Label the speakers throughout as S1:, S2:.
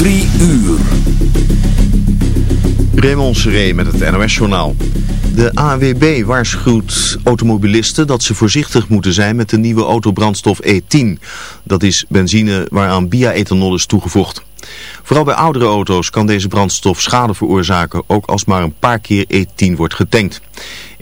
S1: Drie uur.
S2: Raymond Seré met het NOS-journaal. De AWB waarschuwt automobilisten dat ze voorzichtig moeten zijn met de nieuwe autobrandstof E10. Dat is benzine waaraan bia-ethanol is toegevoegd. Vooral bij oudere auto's kan deze brandstof schade veroorzaken, ook als maar een paar keer E10 wordt getankt.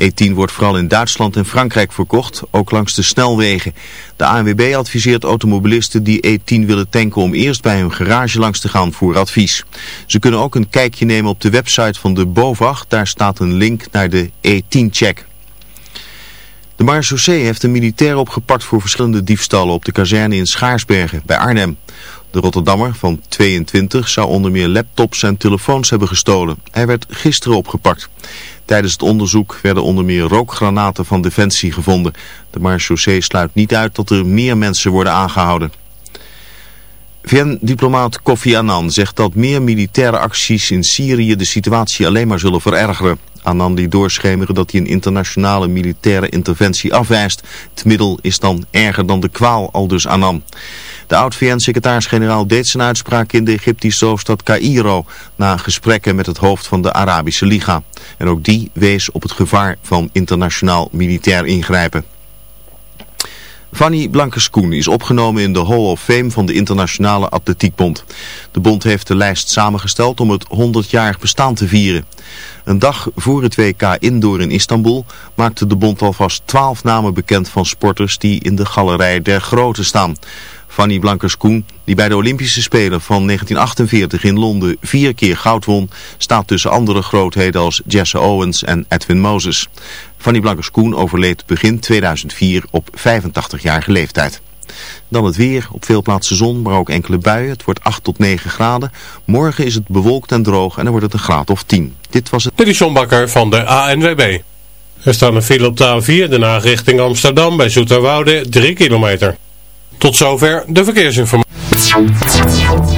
S2: E10 wordt vooral in Duitsland en Frankrijk verkocht, ook langs de snelwegen. De ANWB adviseert automobilisten die E10 willen tanken om eerst bij hun garage langs te gaan voor advies. Ze kunnen ook een kijkje nemen op de website van de BOVAG, daar staat een link naar de E10-check. De marechaussee heeft een militair opgepakt voor verschillende diefstallen op de kazerne in Schaarsbergen bij Arnhem. De Rotterdammer van 22 zou onder meer laptops en telefoons hebben gestolen. Hij werd gisteren opgepakt. Tijdens het onderzoek werden onder meer rookgranaten van Defensie gevonden. De marechaussee sluit niet uit dat er meer mensen worden aangehouden. VN-diplomaat Kofi Annan zegt dat meer militaire acties in Syrië de situatie alleen maar zullen verergeren. Annan die doorschemeren dat hij een internationale militaire interventie afwijst. Het middel is dan erger dan de kwaal, al dus Annan. De oud-VN-secretaris-generaal deed zijn uitspraak in de Egyptische hoofdstad Cairo na gesprekken met het hoofd van de Arabische Liga. En ook die wees op het gevaar van internationaal militair ingrijpen. Fanny Blankers-Koen is opgenomen in de Hall of Fame van de Internationale Atletiekbond. De bond heeft de lijst samengesteld om het 100-jarig bestaan te vieren. Een dag voor het WK Indoor in Istanbul maakte de bond alvast 12 namen bekend van sporters die in de galerij der grote staan. Fanny Blankers-Koen, die bij de Olympische Spelen van 1948 in Londen vier keer goud won, staat tussen andere grootheden als Jesse Owens en Edwin Moses. Fanny Blankers-Koen overleed begin 2004 op 85-jarige leeftijd. Dan het weer, op veel plaatsen zon, maar ook enkele buien. Het wordt 8 tot 9 graden. Morgen is het bewolkt en droog en dan wordt het een graad of 10. Dit was het...
S3: Dit is van de ANWB. Er staat een file op de A4, daarna richting Amsterdam bij Zoeterwoude, 3 kilometer. Tot zover de verkeersinformatie.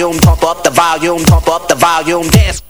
S4: volume, top up the volume, top up the volume,
S5: dance.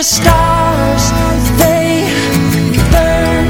S5: the stars they burn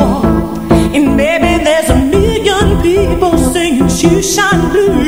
S6: And maybe there's a million people singing shoeshine blues,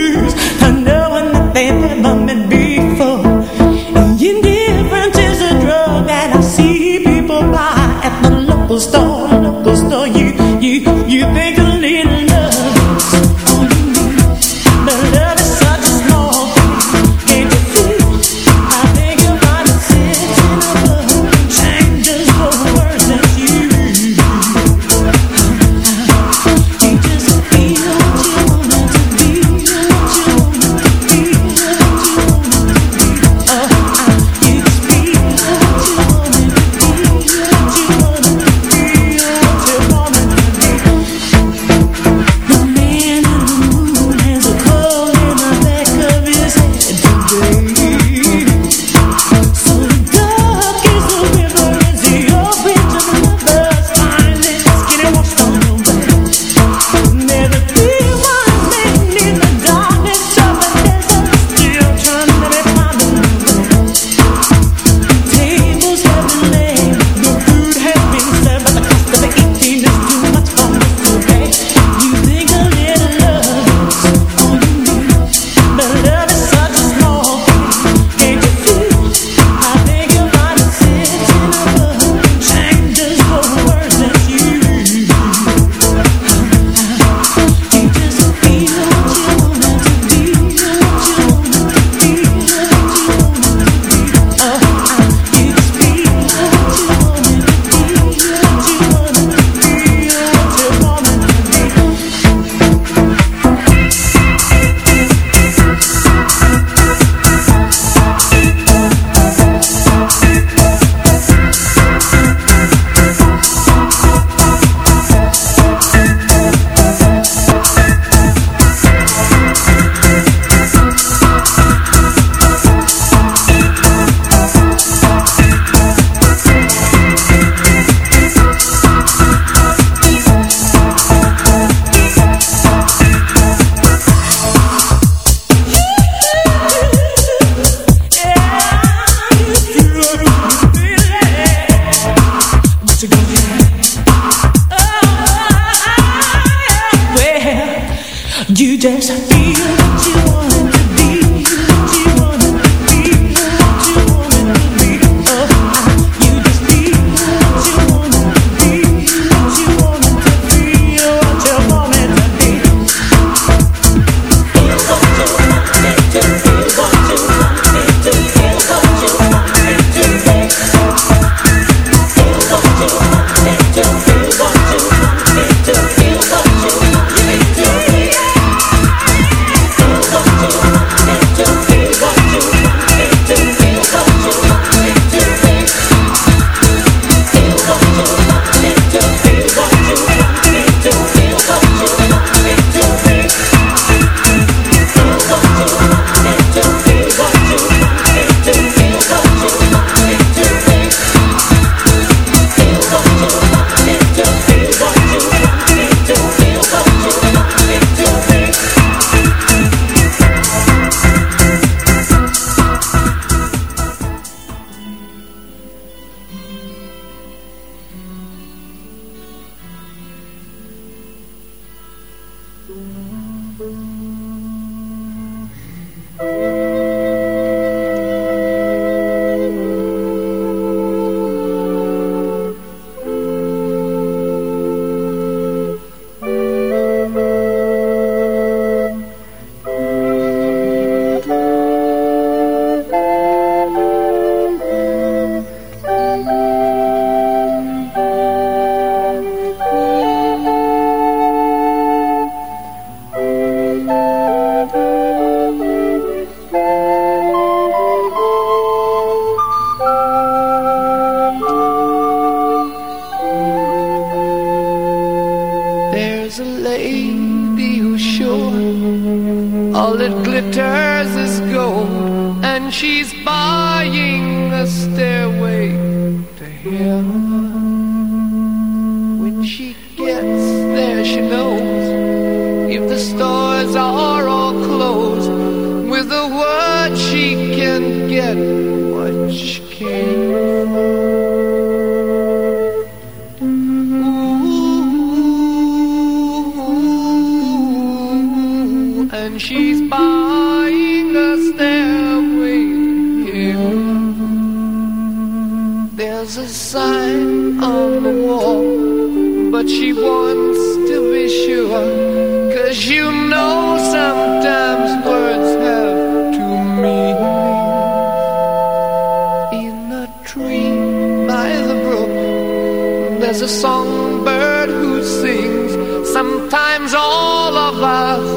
S7: songbird who sings. Sometimes all of our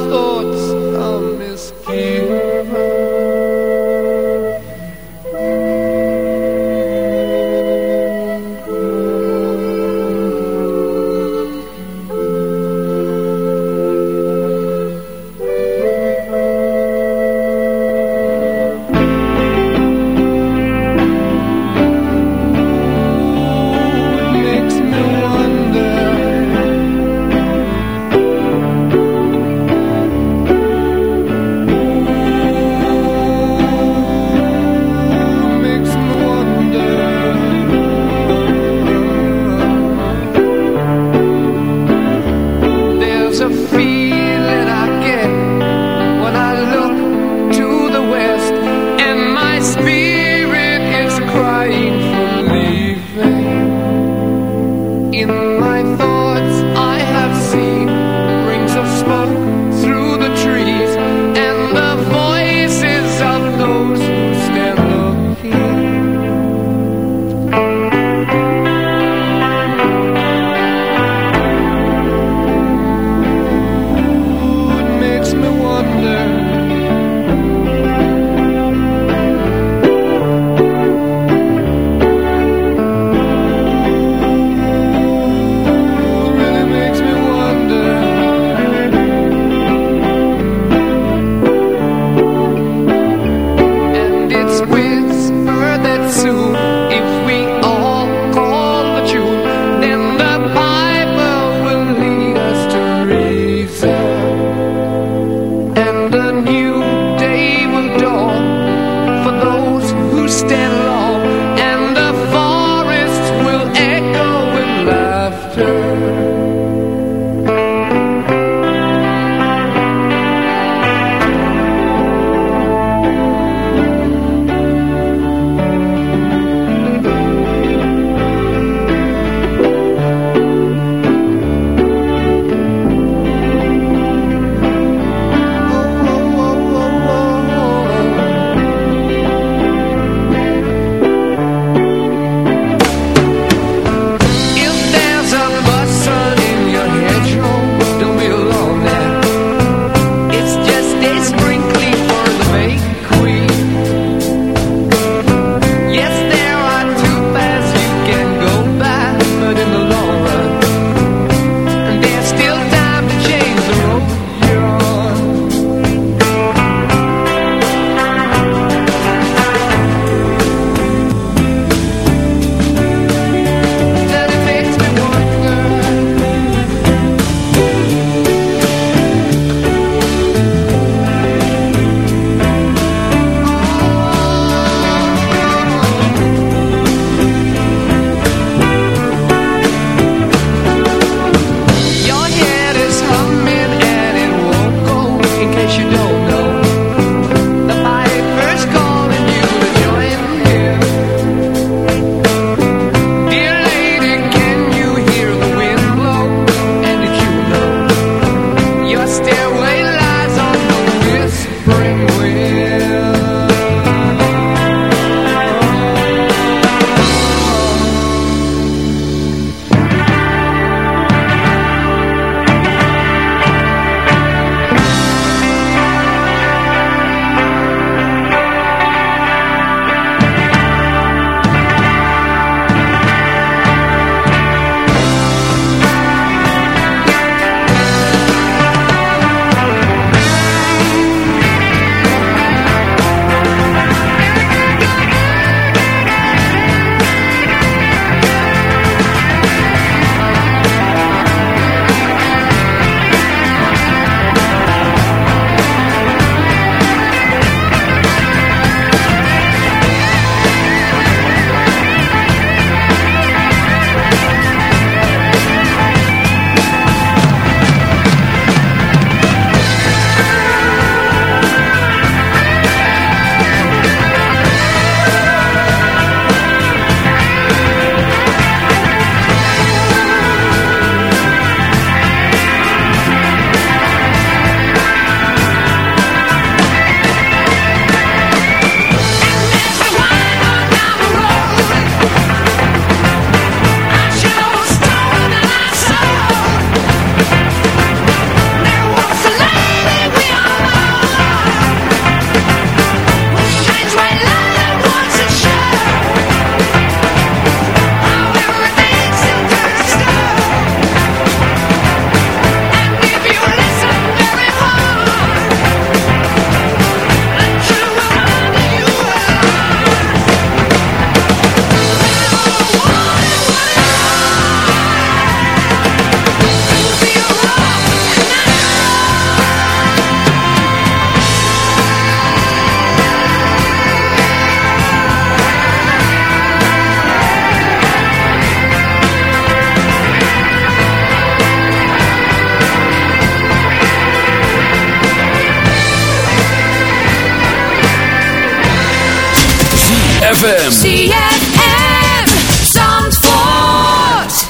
S1: ZFM.
S8: ZFM. Zandvoort.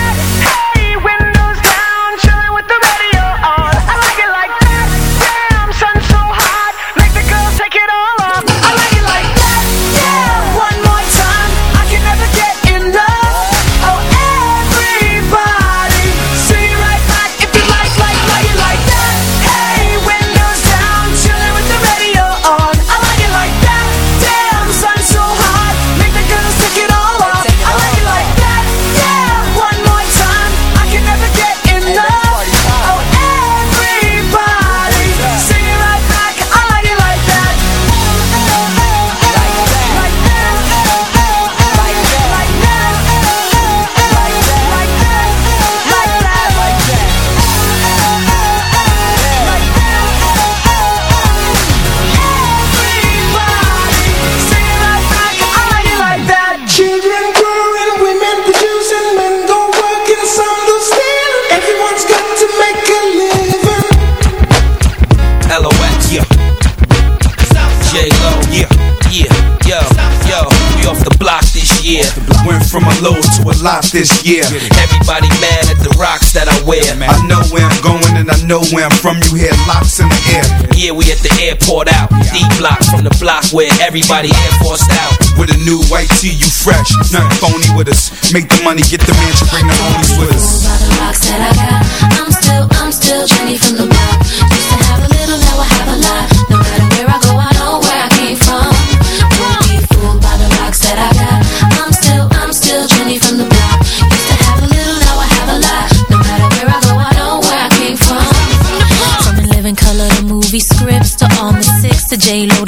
S9: Lot this year.
S10: Everybody mad at the rocks that I wear.
S9: I know where I'm going and I know where I'm from. You hear locks in the air.
S10: Yeah, we at the airport out. D block from the block where everybody air forced out.
S9: With a new white tee, you fresh. Nothing phony with us. Make the money, get the mansion, bring the homies with us.
S11: By the rocks that I got, I'm still,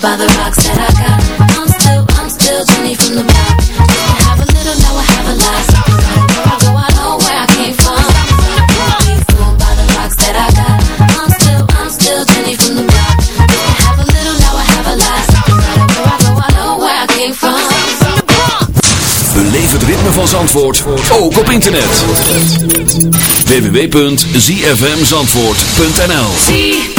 S11: By the rocks that I got. I'm still, I'm still Jenny from the block. Have a little, now I have a lot. No matter where I go, I know where I came from. Don't be fooled by the rocks that I got. I'm still, I'm still Jenny from the block. Used to have a little, now I have a lot. No matter where I go, I know where I came from.
S1: Beleef het ritme van Zandvoort, ook op internet. www.zfmzandvoort.nl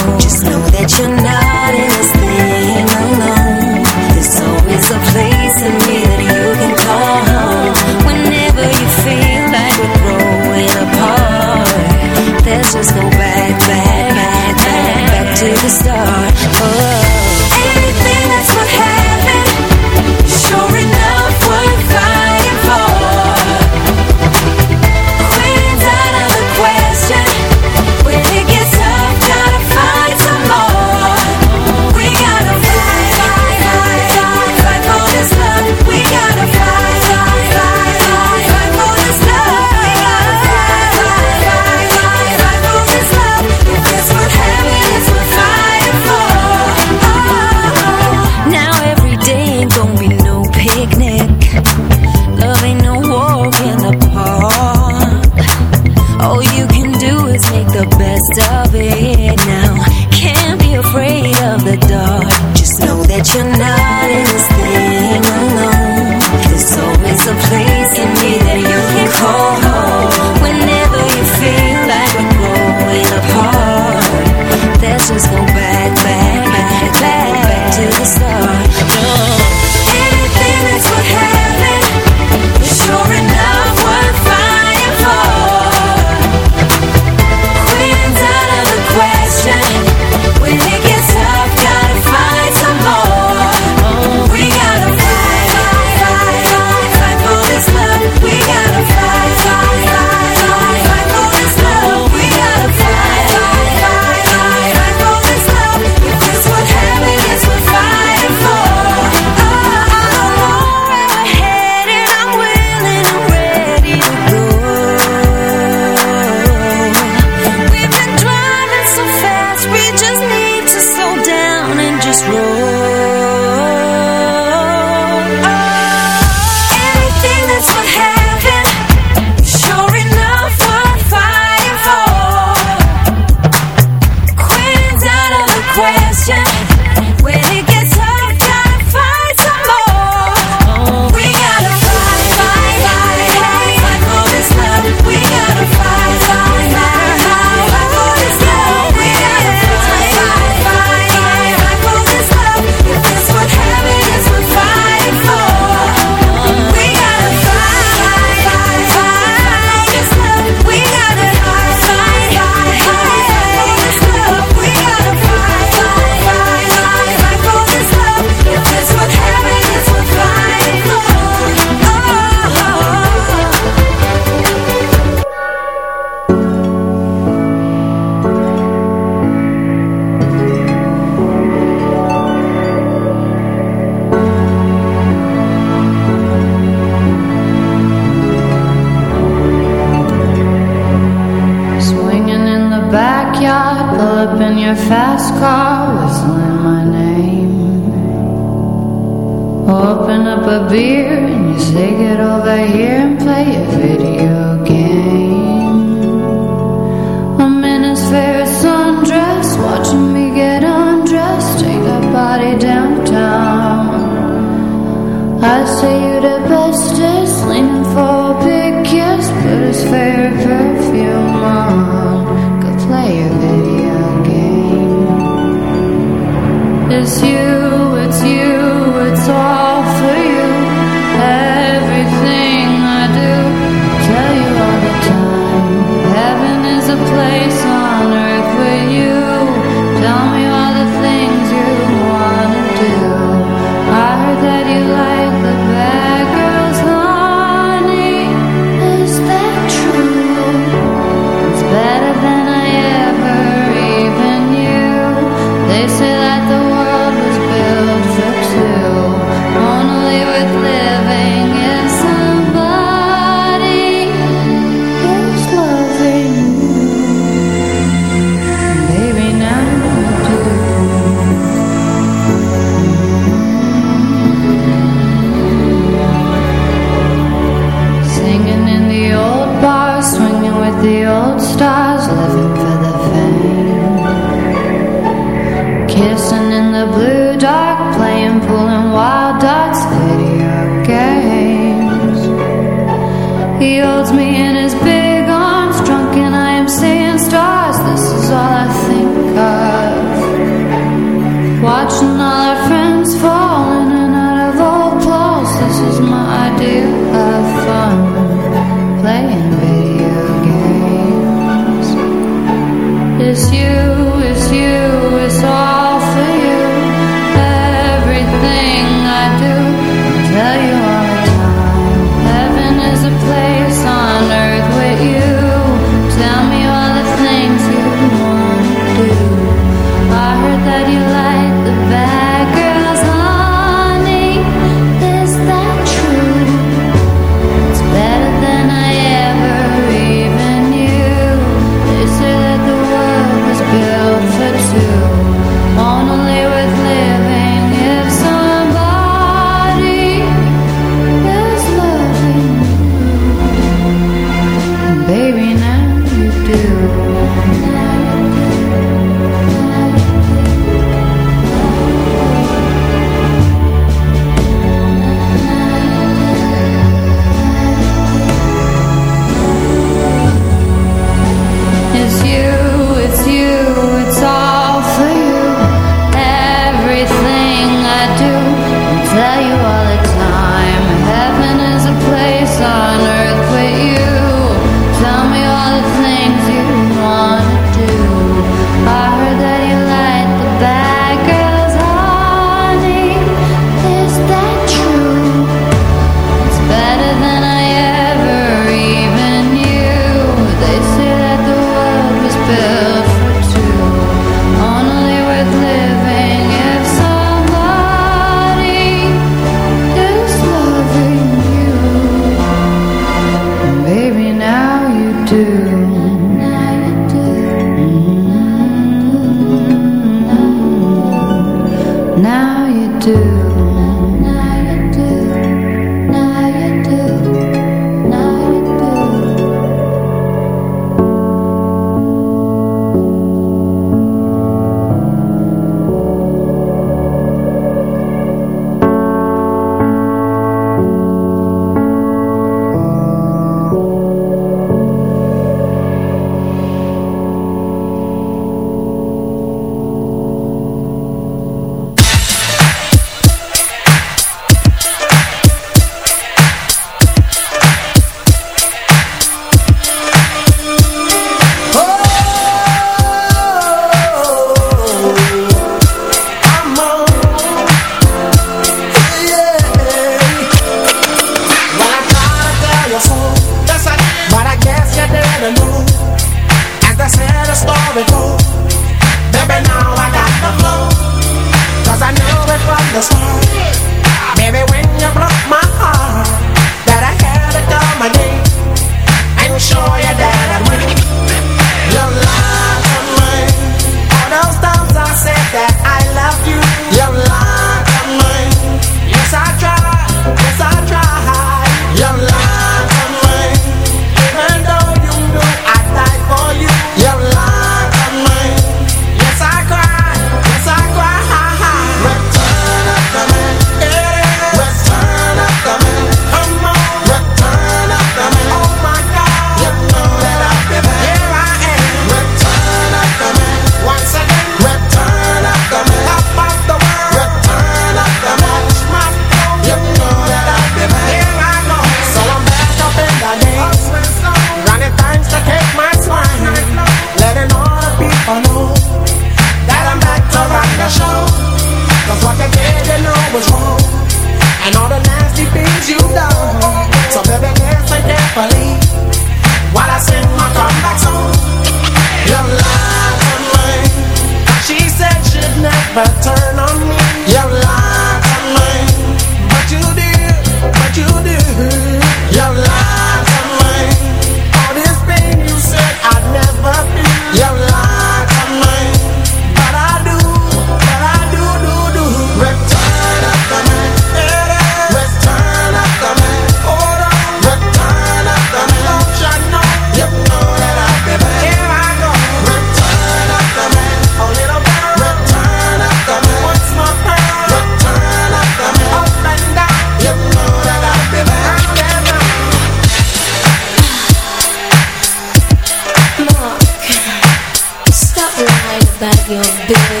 S12: your big